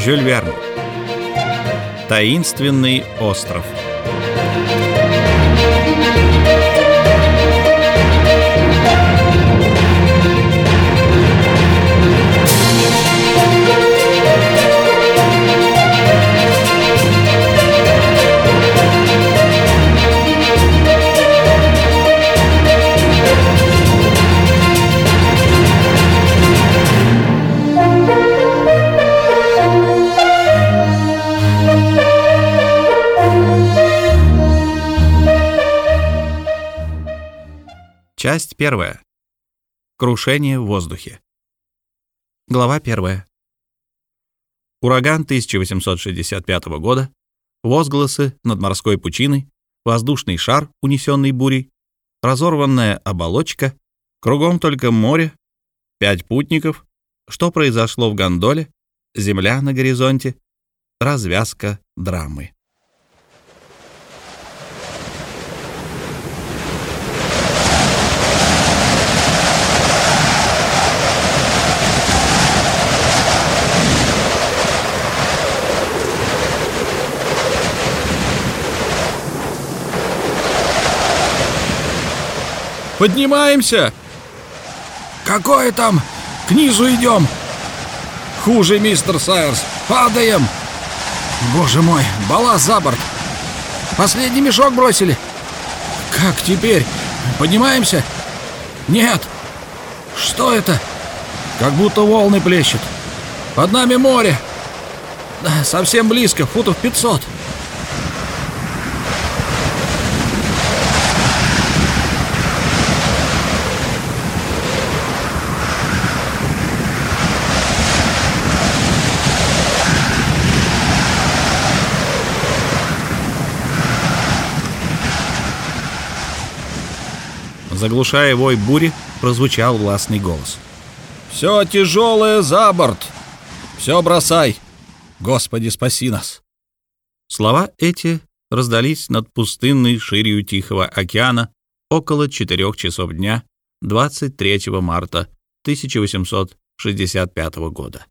Жюль Верн. Таинственный остров. Часть первая. Крушение в воздухе. Глава первая. Ураган 1865 года. Возгласы над морской пучиной. Воздушный шар, унесенный бурей. Разорванная оболочка. Кругом только море. Пять путников. Что произошло в гондоле? Земля на горизонте. Развязка драмы. Поднимаемся! Какое там? К низу идем! Хуже, мистер Сайерс! Падаем! Боже мой, балласт за борт! Последний мешок бросили! Как теперь? Поднимаемся? Нет! Что это? Как будто волны плещут. Под нами море. Совсем близко, футов 500. Заглушая вой бури, прозвучал властный голос. «Все тяжелое за борт! Все бросай! Господи, спаси нас!» Слова эти раздались над пустынной ширью Тихого океана около 4 часов дня 23 марта 1865 года.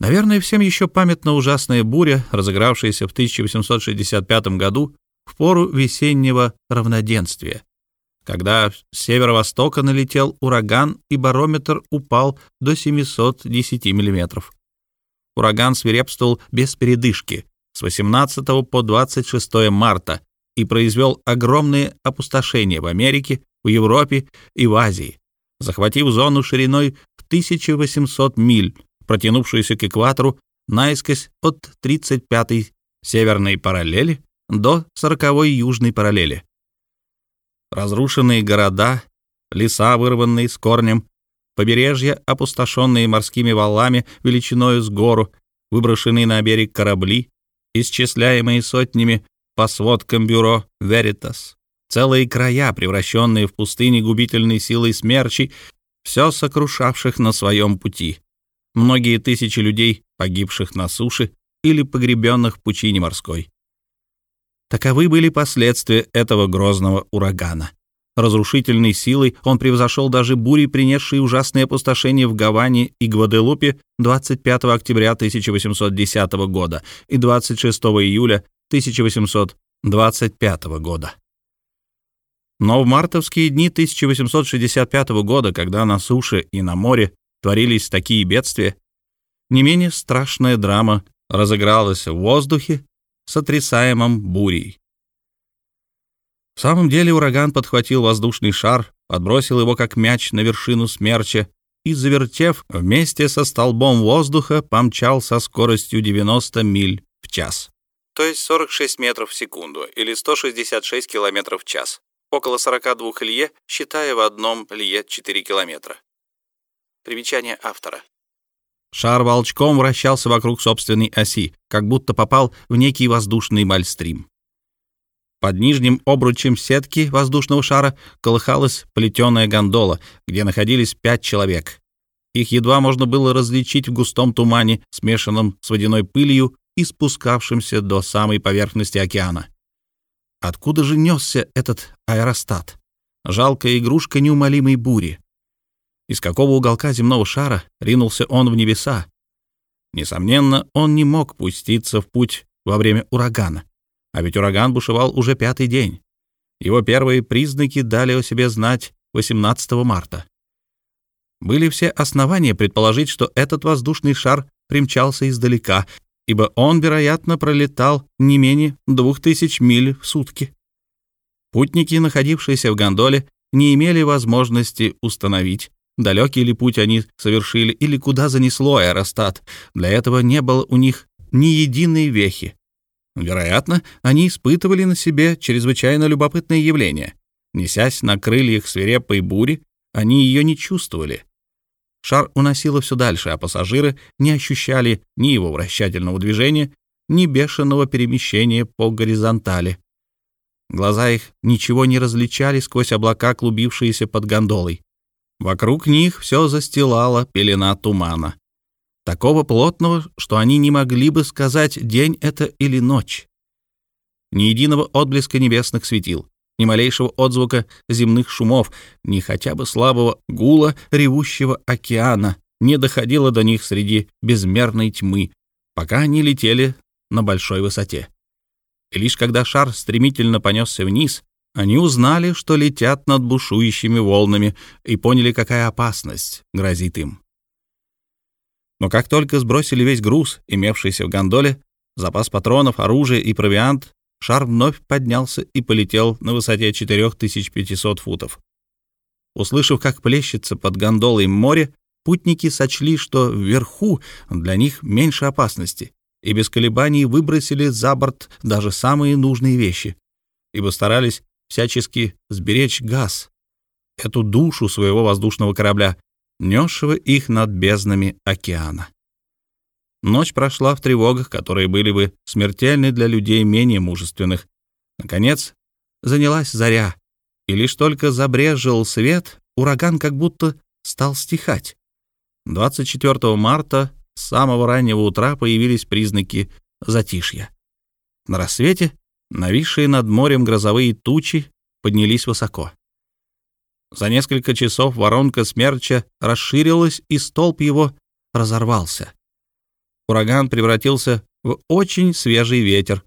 Наверное, всем еще памятна ужасная буря, разыгравшаяся в 1865 году в пору весеннего равноденствия, когда с северо-востока налетел ураган и барометр упал до 710 мм. Ураган свирепствовал без передышки с 18 по 26 марта и произвел огромные опустошения в Америке, в Европе и в Азии, захватив зону шириной в 1800 миль, протянувшуюся к экватору наискось от 35-й северной параллели до 40-й южной параллели. Разрушенные города, леса, вырванные с корнем, побережья, опустошенные морскими валами величиною с гору, выброшенные на берег корабли, исчисляемые сотнями по сводкам бюро Veritas, целые края, превращенные в пустыни губительной силой смерчей, все сокрушавших на своем пути, многие тысячи людей, погибших на суше или погребенных в пучине морской. Таковы были последствия этого грозного урагана. Разрушительной силой он превзошел даже бури, принесшие ужасные опустошения в Гаване и Гваделупе 25 октября 1810 года и 26 июля 1825 года. Но в мартовские дни 1865 года, когда на суше и на море творились такие бедствия, не менее страшная драма разыгралась в воздухе сотрясаемом бурей. В самом деле ураган подхватил воздушный шар, подбросил его как мяч на вершину смерча и, завертев вместе со столбом воздуха, помчал со скоростью 90 миль в час, то есть 46 метров в секунду или 166 километров в час, около 42 лье, считая в одном лье 4 километра. Примечание автора. Шар волчком вращался вокруг собственной оси, как будто попал в некий воздушный мальстрим. Под нижним обручем сетки воздушного шара колыхалась плетеная гондола, где находились пять человек. Их едва можно было различить в густом тумане, смешанном с водяной пылью и спускавшимся до самой поверхности океана. Откуда же несся этот аэростат? Жалкая игрушка неумолимой бури. Из какого уголка земного шара ринулся он в небеса? Несомненно, он не мог пуститься в путь во время урагана. А ведь ураган бушевал уже пятый день. Его первые признаки дали о себе знать 18 марта. Были все основания предположить, что этот воздушный шар примчался издалека, ибо он, вероятно, пролетал не менее двух тысяч миль в сутки. Путники, находившиеся в гондоле, не имели возможности установить, далекий ли путь они совершили или куда занесло аэростат. Для этого не было у них ни единой вехи. Вероятно, они испытывали на себе чрезвычайно любопытное явление. Несясь на крыльях свирепой бури, они ее не чувствовали. Шар уносило все дальше, а пассажиры не ощущали ни его вращательного движения, ни бешеного перемещения по горизонтали. Глаза их ничего не различали сквозь облака, клубившиеся под гондолой. Вокруг них все застилала пелена тумана. Такого плотного, что они не могли бы сказать, день это или ночь. Ни единого отблеска небесных светил, ни малейшего отзвука земных шумов, ни хотя бы слабого гула ревущего океана не доходило до них среди безмерной тьмы, пока они летели на большой высоте. И лишь когда шар стремительно понесся вниз, они узнали, что летят над бушующими волнами и поняли, какая опасность грозит им. Но как только сбросили весь груз, имевшийся в гондоле, запас патронов, оружие и провиант, шар вновь поднялся и полетел на высоте 4500 футов. Услышав, как плещется под гондолой море, путники сочли, что вверху для них меньше опасности, и без колебаний выбросили за борт даже самые нужные вещи, ибо старались всячески сберечь газ, эту душу своего воздушного корабля, несшего их над безднами океана. Ночь прошла в тревогах, которые были бы смертельны для людей менее мужественных. Наконец, занялась заря, и лишь только забрежил свет, ураган как будто стал стихать. 24 марта с самого раннего утра появились признаки затишья. На рассвете нависшие над морем грозовые тучи поднялись высоко. За несколько часов воронка смерча расширилась, и столб его разорвался. Ураган превратился в очень свежий ветер,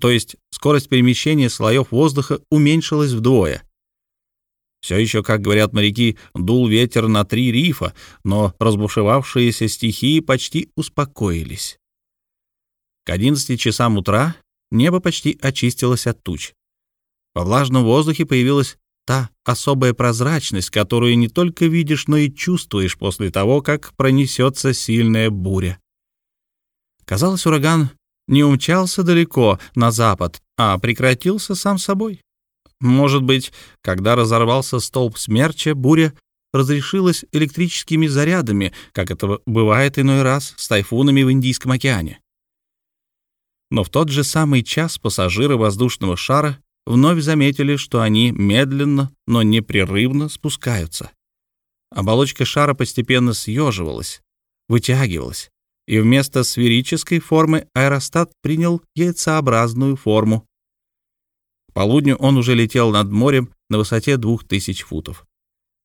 то есть скорость перемещения слоев воздуха уменьшилась вдвое. Все еще, как говорят моряки, дул ветер на три рифа, но разбушевавшиеся стихии почти успокоились. К 11 часам утра небо почти очистилось от туч. Во влажном воздухе появилась та особая прозрачность, которую не только видишь, но и чувствуешь после того, как пронесется сильная буря. Казалось, ураган не умчался далеко на запад, а прекратился сам собой. Может быть, когда разорвался столб смерча, буря разрешилась электрическими зарядами, как это бывает иной раз с тайфунами в Индийском океане. Но в тот же самый час пассажиры воздушного шара вновь заметили, что они медленно, но непрерывно спускаются. Оболочка шара постепенно съеживалась, вытягивалась, и вместо сферической формы аэростат принял яйцеобразную форму. К полудню он уже летел над морем на высоте 2000 футов.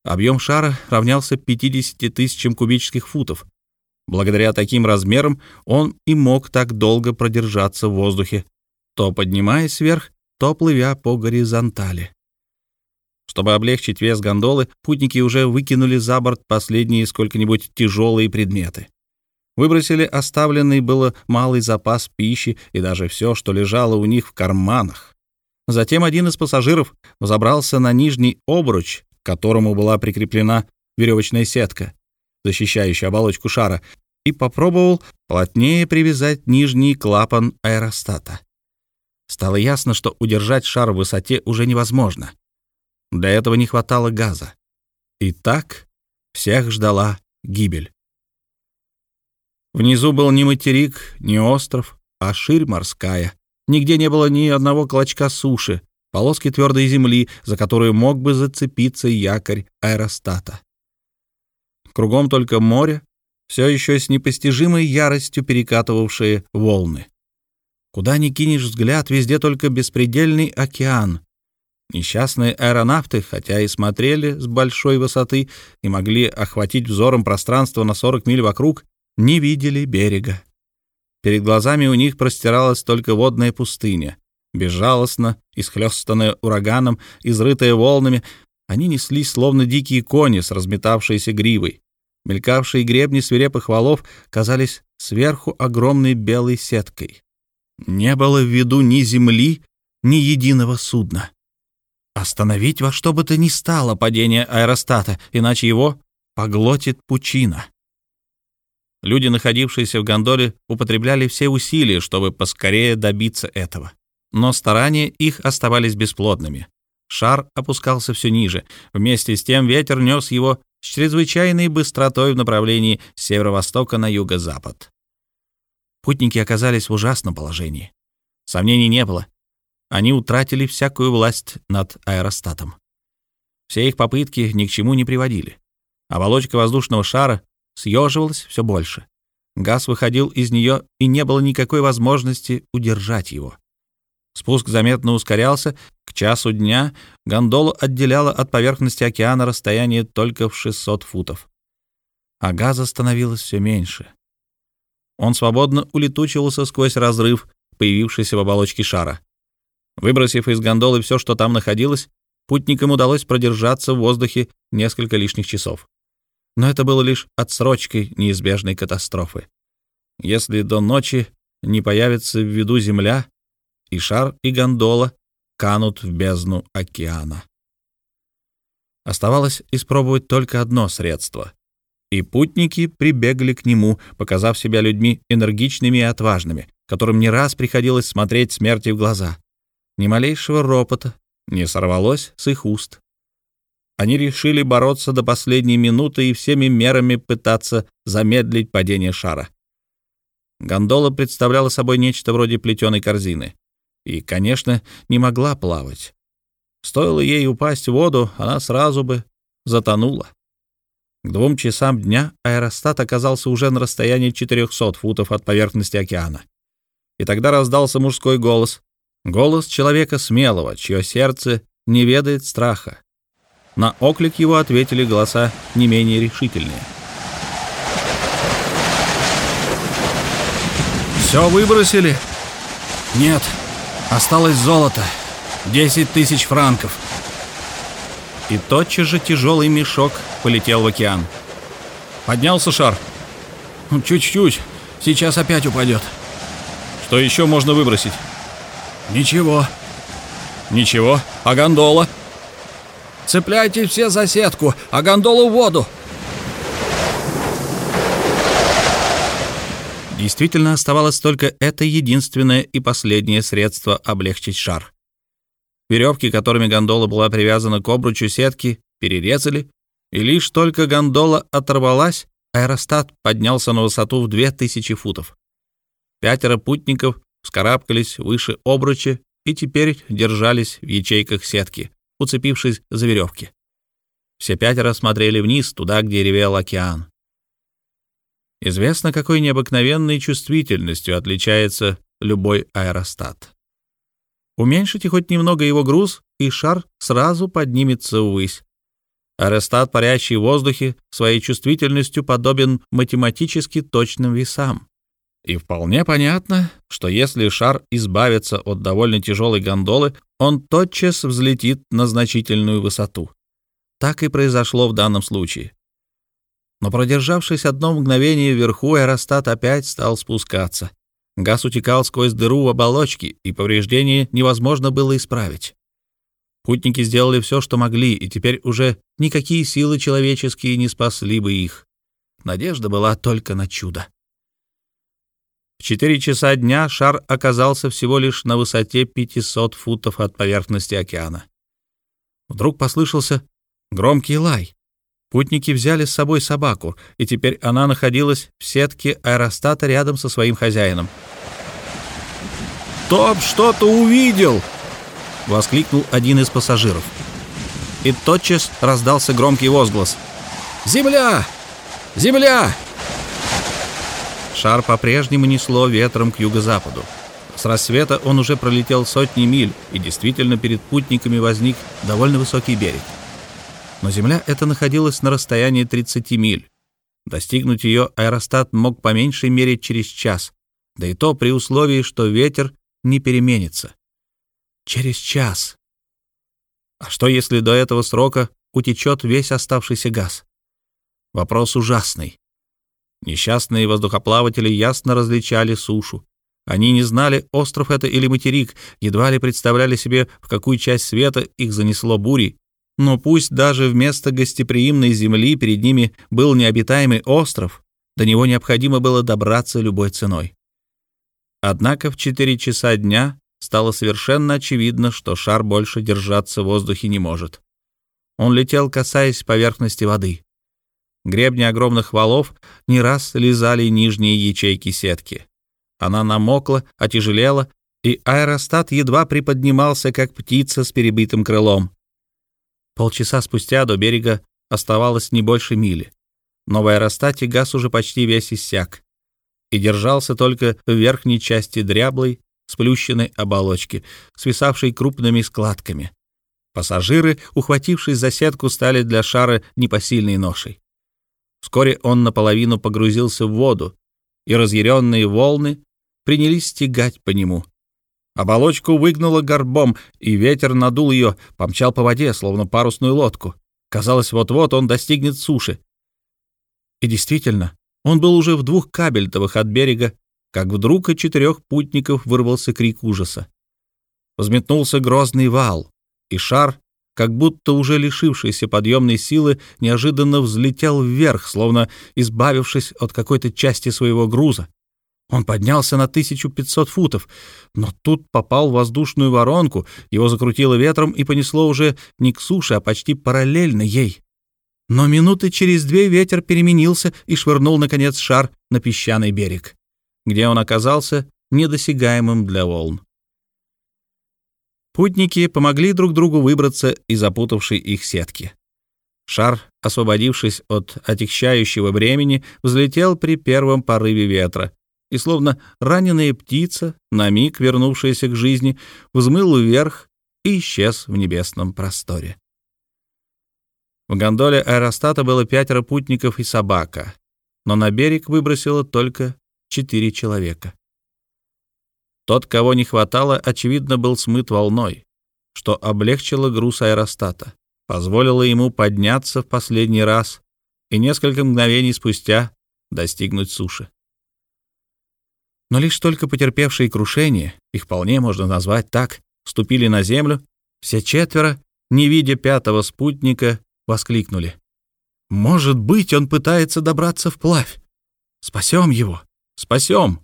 Объем шара равнялся 50 тысячам кубических футов. Благодаря таким размерам он и мог так долго продержаться в воздухе, то поднимаясь вверх, то плывя по горизонтали. Чтобы облегчить вес гондолы, путники уже выкинули за борт последние сколько-нибудь тяжелые предметы. Выбросили оставленный было малый запас пищи и даже все, что лежало у них в карманах. Затем один из пассажиров взобрался на нижний обруч, к которому была прикреплена веревочная сетка, защищающая оболочку шара, и попробовал плотнее привязать нижний клапан аэростата. Стало ясно, что удержать шар в высоте уже невозможно. Для этого не хватало газа. И так всех ждала гибель. Внизу был не материк, не остров, а ширь морская. Нигде не было ни одного клочка суши, полоски твердой земли, за которую мог бы зацепиться якорь аэростата. Кругом только море, все еще с непостижимой яростью перекатывавшие волны. Куда ни кинешь взгляд, везде только беспредельный океан. Несчастные аэронавты, хотя и смотрели с большой высоты и могли охватить взором пространство на 40 миль вокруг, не видели берега. Перед глазами у них простиралась только водная пустыня. Безжалостно, исхлёстанная ураганом, изрытая волнами, они неслись, словно дикие кони с разметавшейся гривой. Мелькавшие гребни свирепых валов казались сверху огромной белой сеткой. Не было в виду ни земли, ни единого судна. Остановить во что бы то ни стало падение аэростата, иначе его поглотит пучина. Люди, находившиеся в гондоле, употребляли все усилия, чтобы поскорее добиться этого. Но старания их оставались бесплодными. Шар опускался все ниже. Вместе с тем ветер нес его с чрезвычайной быстротой в направлении с северо-востока на юго-запад. Путники оказались в ужасном положении. Сомнений не было. Они утратили всякую власть над аэростатом. Все их попытки ни к чему не приводили. Оболочка воздушного шара съеживалась все больше. Газ выходил из нее, и не было никакой возможности удержать его. Спуск заметно ускорялся. К часу дня гондолу отделяла от поверхности океана расстояние только в 600 футов. А газа становилось все меньше. Он свободно улетучивался сквозь разрыв, появившийся в оболочке шара. Выбросив из гондолы все, что там находилось, путникам удалось продержаться в воздухе несколько лишних часов. Но это было лишь отсрочкой неизбежной катастрофы. Если до ночи не появится в виду земля, и шар, и гондола канут в бездну океана. Оставалось испробовать только одно средство. И путники прибегли к нему, показав себя людьми энергичными и отважными, которым не раз приходилось смотреть смерти в глаза. Ни малейшего ропота не сорвалось с их уст. Они решили бороться до последней минуты и всеми мерами пытаться замедлить падение шара. Гондола представляла собой нечто вроде плетеной корзины и, конечно, не могла плавать. Стоило ей упасть в воду, она сразу бы затонула. К двум часам дня аэростат оказался уже на расстоянии 400 футов от поверхности океана. И тогда раздался мужской голос. Голос человека смелого, чье сердце не ведает страха. На оклик его ответили голоса не менее решительные. «Все выбросили?» «Нет», Осталось золото. Десять тысяч франков. И тотчас же тяжелый мешок полетел в океан. Поднялся шар. Ну, чуть-чуть. Сейчас опять упадет. Что еще можно выбросить? Ничего. Ничего. А гондола? Цепляйте все за сетку, а гондолу в воду. Действительно, оставалось только это единственное и последнее средство облегчить шар. Веревки, которыми гондола была привязана к обручу сетки, перерезали, и лишь только гондола оторвалась, аэростат поднялся на высоту в 2000 футов. Пятеро путников вскарабкались выше обруча и теперь держались в ячейках сетки, уцепившись за веревки. Все пятеро смотрели вниз, туда, где ревел океан. Известно, какой необыкновенной чувствительностью отличается любой аэростат. Уменьшите хоть немного его груз, и шар сразу поднимется ввысь. Аэростат, парящий в воздухе, своей чувствительностью подобен математически точным весам. И вполне понятно, что если шар избавится от довольно тяжелой гондолы, он тотчас взлетит на значительную высоту. Так и произошло в данном случае. Но продержавшись одно мгновение вверху, аэростат опять стал спускаться. Газ утекал сквозь дыру в оболочке, и повреждение невозможно было исправить. Путники сделали все, что могли, и теперь уже никакие силы человеческие не спасли бы их. Надежда была только на чудо. В четыре часа дня шар оказался всего лишь на высоте 500 футов от поверхности океана. Вдруг послышался громкий лай. Путники взяли с собой собаку, и теперь она находилась в сетке аэростата рядом со своим хозяином. «Топ что-то увидел!» — воскликнул один из пассажиров. И тотчас раздался громкий возглас. «Земля! Земля!» Шар по-прежнему несло ветром к юго-западу. С рассвета он уже пролетел сотни миль, и действительно перед путниками возник довольно высокий берег. Но земля эта находилась на расстоянии 30 миль. Достигнуть ее аэростат мог по меньшей мере через час, да и то при условии, что ветер не переменится. Через час. А что, если до этого срока утечет весь оставшийся газ? Вопрос ужасный. Несчастные воздухоплаватели ясно различали сушу. Они не знали, остров это или материк, едва ли представляли себе, в какую часть света их занесло бурей. Но пусть даже вместо гостеприимной земли перед ними был необитаемый остров, до него необходимо было добраться любой ценой. Однако в 4 часа дня стало совершенно очевидно, что шар больше держаться в воздухе не может. Он летел, касаясь поверхности воды. Гребни огромных валов не раз лизали нижние ячейки сетки. Она намокла, отяжелела, и аэростат едва приподнимался, как птица с перебитым крылом. Полчаса спустя до берега оставалось не больше мили, но в аэростате газ уже почти весь иссяк и держался только в верхней части дряблой, сплющенной оболочки, свисавшей крупными складками. Пассажиры, ухватившись за сетку, стали для шара непосильной ношей. Вскоре он наполовину погрузился в воду, и разъяренные волны принялись стегать по нему. Оболочку выгнуло горбом, и ветер надул ее, помчал по воде, словно парусную лодку. Казалось, вот-вот он достигнет суши. И действительно, он был уже в двух кабельтовых от берега, как вдруг от четырех путников вырвался крик ужаса. Взметнулся грозный вал, и шар как будто уже лишившийся подъемной силы, неожиданно взлетел вверх, словно избавившись от какой-то части своего груза. Он поднялся на 1500 футов, но тут попал в воздушную воронку, его закрутило ветром и понесло уже не к суше, а почти параллельно ей. Но минуты через две ветер переменился и швырнул, наконец, шар на песчаный берег, где он оказался недосягаемым для волн. Путники помогли друг другу выбраться из запутавшей их сетки. Шар, освободившись от отягчающего бремени, взлетел при первом порыве ветра, и, словно раненая птица, на миг вернувшаяся к жизни, взмыл вверх и исчез в небесном просторе. В гондоле аэростата было пятеро путников и собака, но на берег выбросило только четыре человека. Тот, кого не хватало, очевидно, был смыт волной, что облегчило груз аэростата, позволило ему подняться в последний раз и несколько мгновений спустя достигнуть суши. Но лишь только потерпевшие крушение, их вполне можно назвать так, ступили на землю, все четверо, не видя пятого спутника, воскликнули. «Может быть, он пытается добраться вплавь! Спасем его! Спасем!»